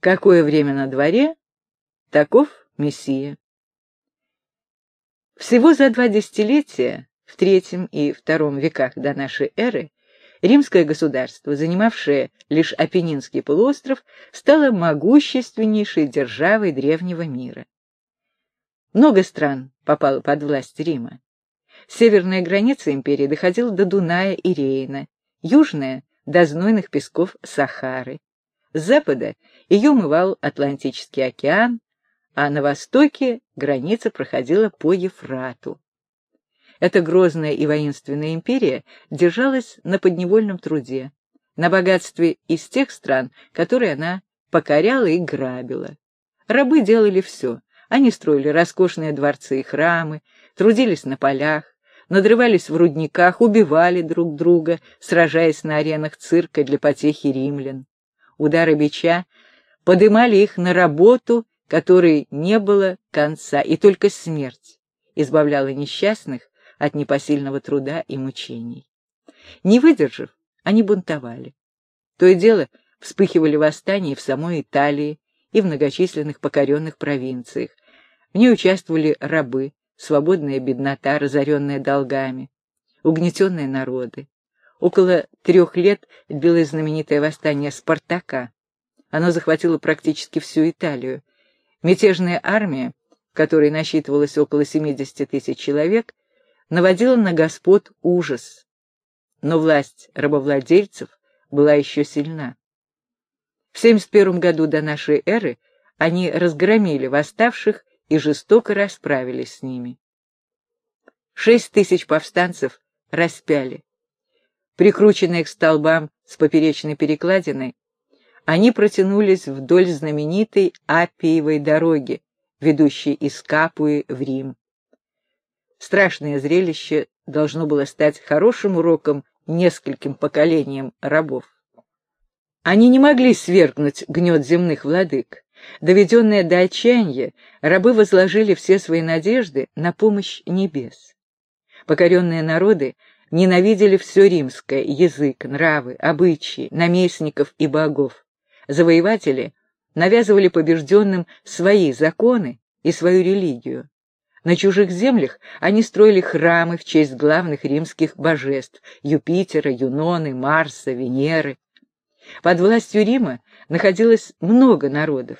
Какое время на дворе, таков Мессия. Всего за два десятилетия, в третьем и втором веках до нашей эры, римское государство, занимавшее лишь Апеннинский полуостров, стало могущественнейшей державой древнего мира. Много стран попало под власть Рима. Северная граница империи доходила до Дуная и Рейна, южная — до знойных песков Сахары. С запада ее умывал Атлантический океан, а на востоке граница проходила по Ефрату. Эта грозная и воинственная империя держалась на подневольном труде, на богатстве из тех стран, которые она покоряла и грабила. Рабы делали все. Они строили роскошные дворцы и храмы, трудились на полях, надрывались в рудниках, убивали друг друга, сражаясь на аренах цирка для потехи римлян. Удары бича подымали их на работу, которой не было конца, и только смерть избавляла несчастных от непосильного труда и мучений. Не выдержав, они бунтовали. То и дело вспыхивали восстания в самой Италии и в многочисленных покоренных провинциях. В ней участвовали рабы, свободная беднота, разоренная долгами, угнетенные народы. Около трех лет длилось знаменитое восстание Спартака. Оно захватило практически всю Италию. Мятежная армия, которой насчитывалось около 70 тысяч человек, наводила на господ ужас. Но власть рабовладельцев была еще сильна. В 71 году до нашей эры они разгромили восставших и жестоко расправились с ними. Шесть тысяч повстанцев распяли. Прикрученные к столбам с поперечной перекладиной, они протянулись вдоль знаменитой Апиевой дороги, ведущей из Капуи в Рим. Страшное зрелище должно было стать хорошим уроком нескольким поколениям рабов. Они не могли свергнуть гнет земных владык. Доведенные до отчаяния, рабы возложили все свои надежды на помощь небес. Покоренные народы ненавидели все римское — язык, нравы, обычаи, наместников и богов. Завоеватели навязывали побежденным свои законы и свою религию. На чужих землях они строили храмы в честь главных римских божеств — Юпитера, Юноны, Марса, Венеры. Под властью Рима находилось много народов,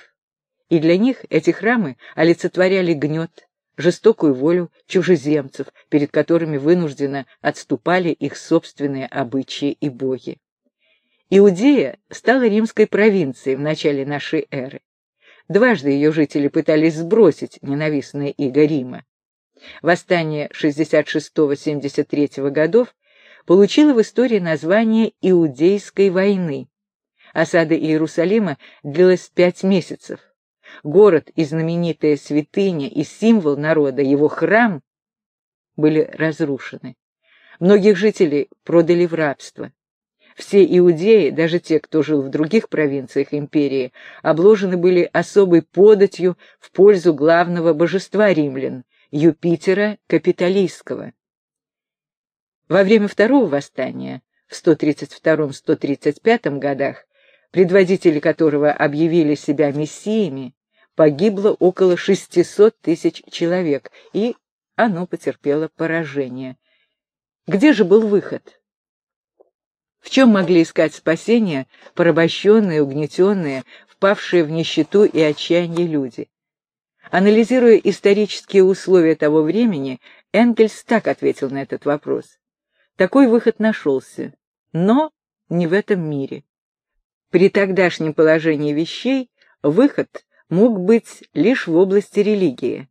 и для них эти храмы олицетворяли гнет, жестокую волю чужеземцев, перед которыми вынужденно отступали их собственные обычаи и боги. Иудея стала римской провинцией в начале нашей эры. Дважды ее жители пытались сбросить ненавистное иго Рима. Восстание 66-73 годов получило в истории название Иудейской войны. Осада Иерусалима длилась пять месяцев. Город и знаменитая святыня и символ народа, его храм, были разрушены. Многих жителей продали в рабство. Все иудеи, даже те, кто жил в других провинциях империи, обложены были особой податью в пользу главного божества римлян — Юпитера Капитолийского. Во время второго восстания, в 132-135 годах, предводители которого объявили себя мессиями, погибло около 600 тысяч человек, и оно потерпело поражение. Где же был выход? В чем могли искать спасение порабощенные, угнетенные, впавшие в нищету и отчаяние люди? Анализируя исторические условия того времени, Энгельс так ответил на этот вопрос. Такой выход нашелся, но не в этом мире. При тогдашнем положении вещей выход мог быть лишь в области религии.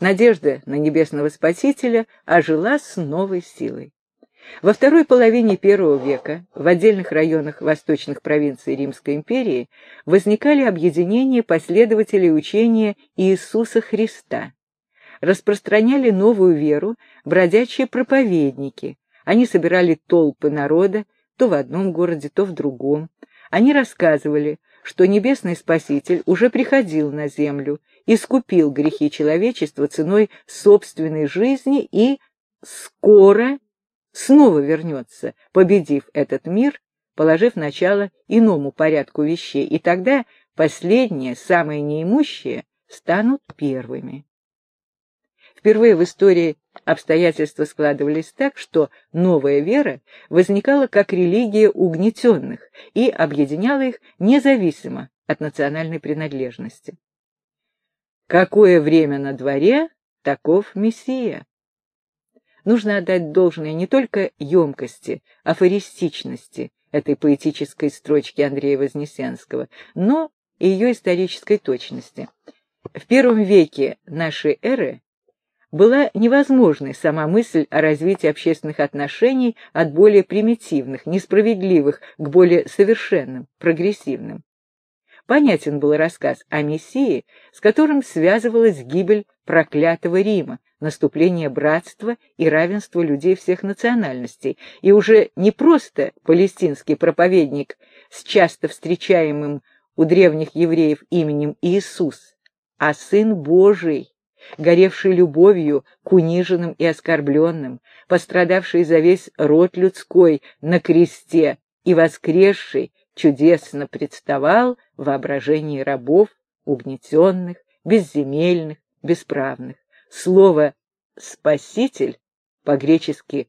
Надежда на небесного Спасителя ожила с новой силой. Во второй половине первого века в отдельных районах восточных провинций Римской империи возникали объединения последователей учения Иисуса Христа. Распространяли новую веру бродячие проповедники. Они собирали толпы народа то в одном городе, то в другом. Они рассказывали, что небесный Спаситель уже приходил на землю, искупил грехи человечества ценой собственной жизни и скоро снова вернется, победив этот мир, положив начало иному порядку вещей, и тогда последние, самые неимущие, станут первыми. Впервые в истории обстоятельства складывались так, что новая вера возникала как религия угнетенных и объединяла их независимо от национальной принадлежности. Какое время на дворе, таков Мессия. Нужно отдать должное не только емкости, афористичности этой поэтической строчки Андрея Вознесенского, но и ее исторической точности. В первом веке нашей эры была невозможной сама мысль о развитии общественных отношений от более примитивных, несправедливых к более совершенным, прогрессивным. Понятен был рассказ о Мессии, с которым связывалась гибель проклятого Рима, наступление братства и равенства людей всех национальностей, и уже не просто палестинский проповедник с часто встречаемым у древних евреев именем Иисус, а Сын Божий, горевший любовью к униженным и оскорбленным, пострадавший за весь род людской на кресте и воскресший, чудесно представал в воображении рабов, угнетенных, безземельных, бесправных. Слово «спаситель» по-гречески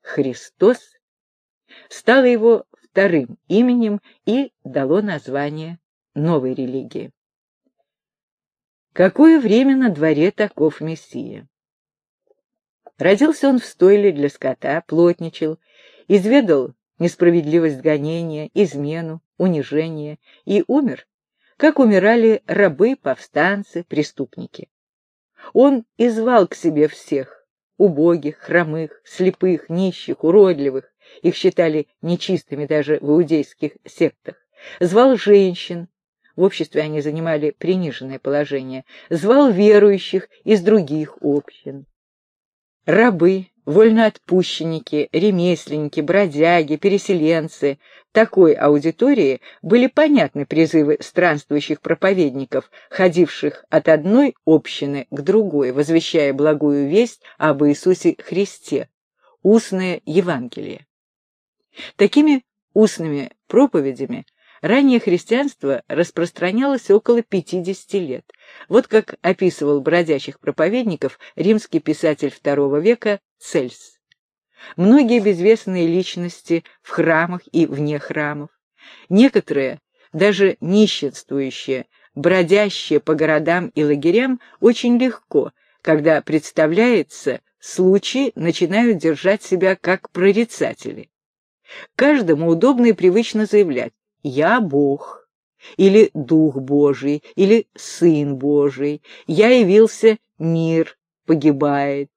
«Христос» стало его вторым именем и дало название новой религии. Какое время на дворе таков Мессия? Родился он в стойле для скота, плотничал, изведал несправедливость гонения, измену, унижение и умер, как умирали рабы, повстанцы, преступники. Он извал к себе всех, убогих, хромых, слепых, нищих, уродливых, их считали нечистыми даже в иудейских сектах, звал женщин, в обществе они занимали приниженное положение, звал верующих из других общин. Рабы, вольноотпущенники, ремесленники, бродяги, переселенцы. Такой аудитории были понятны призывы странствующих проповедников, ходивших от одной общины к другой, возвещая благую весть об Иисусе Христе, устное Евангелие. Такими устными проповедями Раннее христианство распространялось около 50 лет. Вот как описывал бродячих проповедников римский писатель II века Цельс. Многие безвестные личности в храмах и вне храмов. Некоторые, даже нищенствующие, бродящие по городам и лагерям, очень легко, когда представляется случай, начинают держать себя как прорицатели. Каждому удобно и привычно заявлять «Я Бог», или «Дух Божий», или «Сын Божий», «Я явился, мир погибает»,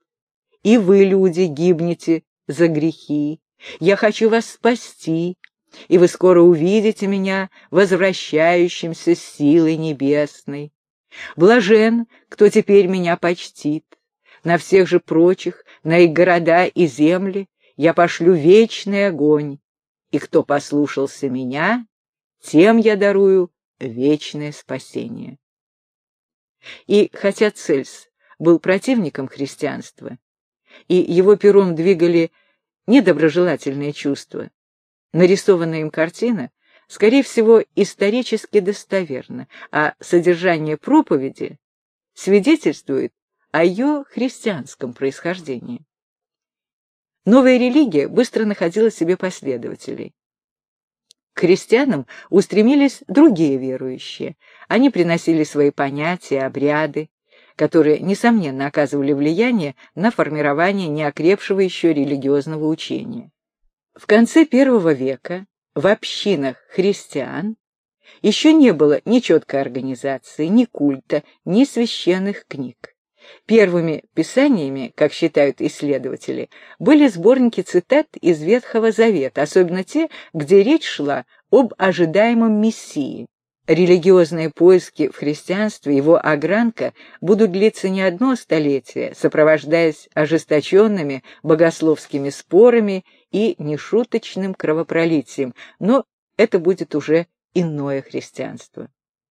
и вы, люди, гибнете за грехи, я хочу вас спасти, и вы скоро увидите меня возвращающимся силой небесной. Блажен, кто теперь меня почтит. На всех же прочих, на их города и земли, я пошлю вечный огонь, и кто послушался меня, тем я дарую вечное спасение. И хотя Цельс был противником христианства, и его пером двигали недоброжелательные чувства, нарисованная им картина, скорее всего, исторически достоверна, а содержание проповеди свидетельствует о ее христианском происхождении. Новая религия быстро находила себе последователей. К христианам устремились другие верующие. Они приносили свои понятия, обряды, которые, несомненно, оказывали влияние на формирование неокрепшего еще религиозного учения. В конце первого века в общинах христиан еще не было ни четкой организации, ни культа, ни священных книг. Первыми писаниями, как считают исследователи, были сборники цитат из Ветхого Завета, особенно те, где речь шла об ожидаемом Мессии. Религиозные поиски в христианстве, его огранка, будут длиться не одно столетие, сопровождаясь ожесточенными богословскими спорами и нешуточным кровопролитием, но это будет уже иное христианство.